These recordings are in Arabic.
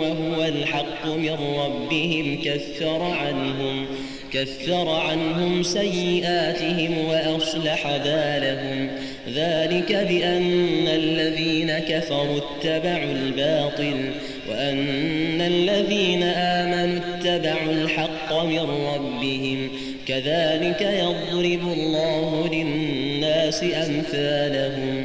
وهو الحق من ربهم كثر عنهم كثر عنهم سيئاتهم وأصلح بالهم. ذلك بأن الذين كفروا اتبعوا الباطل وأن الذين آمنوا اتبعوا الحق من ربهم. كذلك يضرب الله للناس أمثالهم.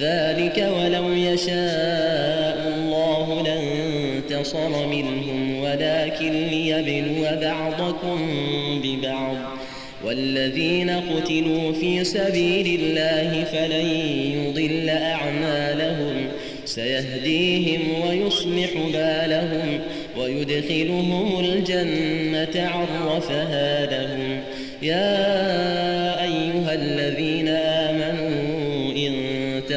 ذلك ولو يشاء الله لانتصر منهم ولكن ليبلو بعضكم ببعض. والذين قتلوا في سبيل الله فلن يضل أعمالهم. سيهديهم ويصلح بالهم ويدخلهم الجنة عرفها لهم. يا